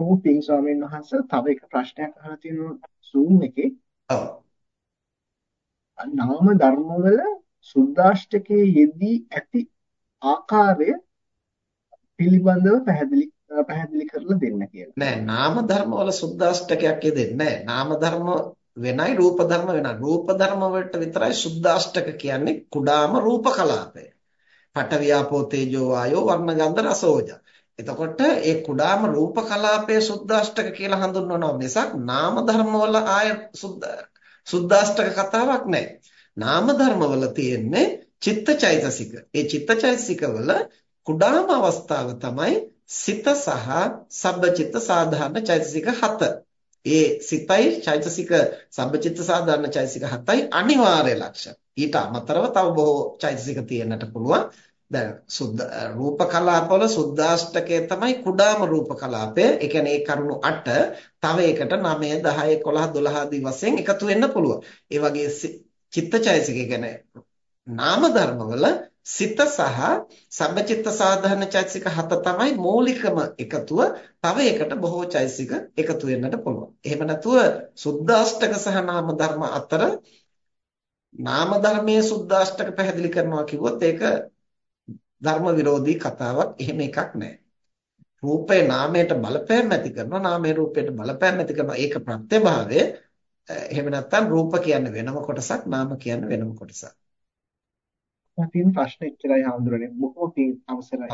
කොහොම පින් ස්වාමීන් වහන්සේ තව එක ප්‍රශ්නයක් අහලා තියෙනවා Zoom එකේ ඔව් නාම ධර්මවල සුද්දාෂ්ටකයේ යෙදී ඇති ආකාරය පිළිබඳව පැහැදිලි පැහැදිලි කරලා දෙන්න කියලා. නෑ නාම ධර්ම වල සුද්දාෂ්ටකයක් යෙදෙන්නේ නෑ නාම ධර්ම වෙනයි රූප ධර්ම වෙනයි රූප ධර්ම වලට විතරයි සුද්දාෂ්ටක කියන්නේ කුඩාම රූප කලාපය. පඨවියාපෝ තේජෝ වායෝ වර්ණ ගන්ධ රස ඕජා. එතකොට ඒ කුඩාම රූප කලාපයේ සුද්දාෂ්ටක කියලා හඳුන්වනවා මිසක් නාම ධර්ම වල ආය සුද්දාෂ්ටක කතාවක් නැහැ. නාම ධර්ම වල තියෙන්නේ චිත්තචෛතසික. ඒ චිත්තචෛතසික වල කුඩාම අවස්ථාව තමයි සිත සහ සබ්බචිත්ත සාධාරණ චෛතසික 7. ඒ සිතයි චෛතසික සබ්බචිත්ත සාධාරණ චෛතසික 7යි අනිවාර්ය ලක්ෂණ. ඊට අමතරව තව බොහෝ චෛතසික තියෙන්නට පුළුවන්. දැන් සුද්ධ රූප කලාපවල සුද්ධාෂ්ටකය තමයි කුඩාම රූප කලාපය. ඒ කියන්නේ ඒ කරුණු 8 තව එකට 9 10 11 12 ආදී වශයෙන් එකතු වෙන්න පුළුවන්. ඒ වගේ චිත්තචෛතසිකය කියන්නේ නාම ධර්මවල සිත සහ සබ්බචිත්ත සාධාරණ චෛතසික හත තමයි මූලිකම එකතුව. තව එකට බොහෝ චෛතසික එකතු වෙන්නට පුළුවන්. එහෙම නැතුව සුද්ධාෂ්ටක සහ නාම ධර්ම අතර නාම ධර්මයේ සුද්ධාෂ්ටක පැහැදිලි කරනවා කිව්වොත් ඒක ධර්ම විරෝධී කතාවක් එහෙම එකක් නැහැ. රූපේ නාමයට බලපෑම් ඇති කරනවා නාමයේ රූපයට බලපෑම් ඇති කරනවා ඒක ප්‍රත්‍යභාවය. එහෙම නැත්නම් රූප කියන්නේ වෙනම කොටසක් නාම කියන්නේ වෙනම කොටසක්. තියෙන ප්‍රශ්න එච්චරයි හඳුරන්නේ බොහෝ පින් අවසරයි